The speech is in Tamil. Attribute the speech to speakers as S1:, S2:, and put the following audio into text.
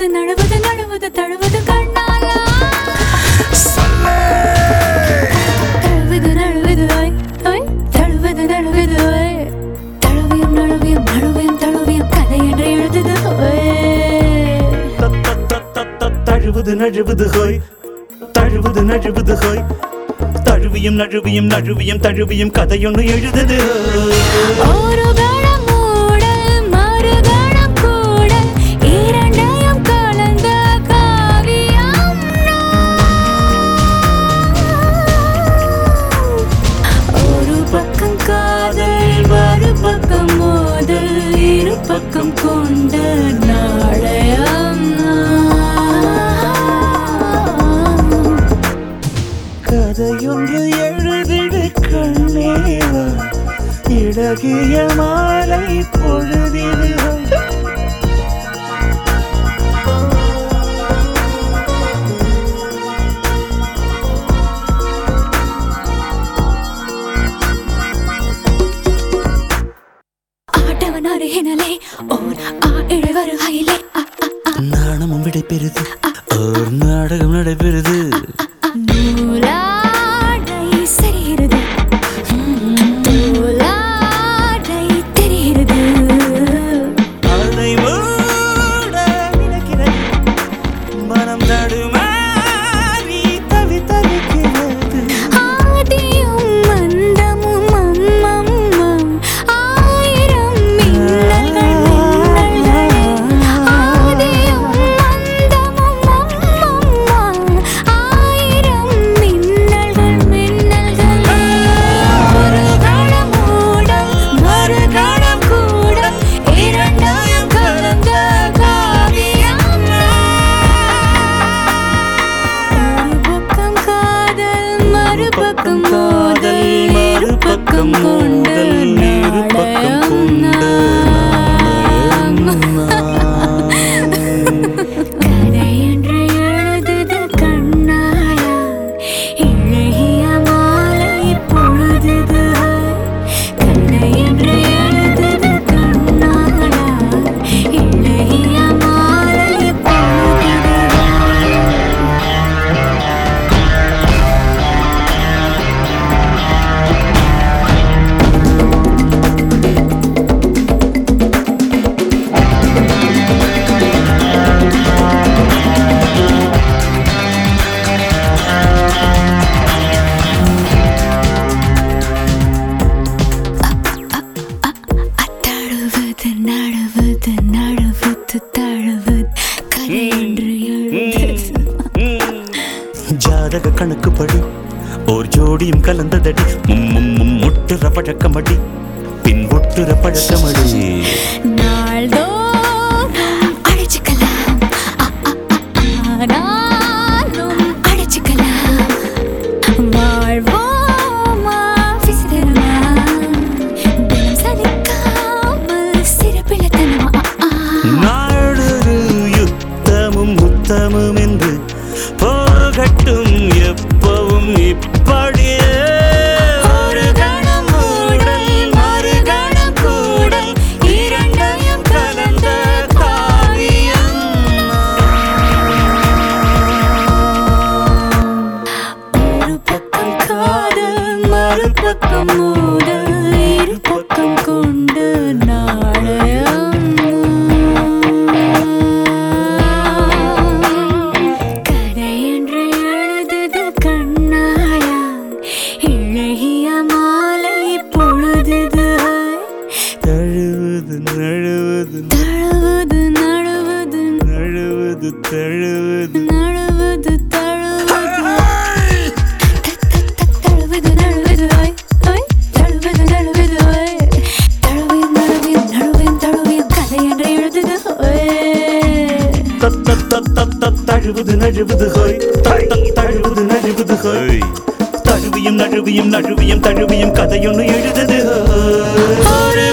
S1: நடவுது நடவுது நடவுது தழுவுது கண்ணாலா. தழுவுது நழுவுது ஹோய் தழுவியும் நழுவியும் நழுவியும் தழுவியும் கதையொன்று எழுதுது
S2: ஒரு ஒழுக்கம் கொண்ட நாளையம்
S1: கதையொன்று எழுதிடு கண்ணேவா இடகிய மாலை பொழுதிடுவான்
S2: கணவனாரு எனலே ஓர் ஆ இழவரு ஹைலே
S1: நாணமும் விடைபெறுது. ஓர் நாடகம் நடைபெறுது.
S2: அழக
S1: கணக்கு படி ஓர் ஜோடியும் கலந்ததடி. மும் மும் முட்டுற பழக்கமடி. பின் ஒட்டுற பழக்கமடி.
S2: நாள்தோ
S1: நாடொரு யுத்தமும் உத்தமும் என்று தழுவுது நழுவுது ஹோய் தழுவுது நழுவுது ஹோய் தழுவியும் நழுவியும் நழுவியும் தழுவியும் கதையொன்னு எழுதுது ஹோய்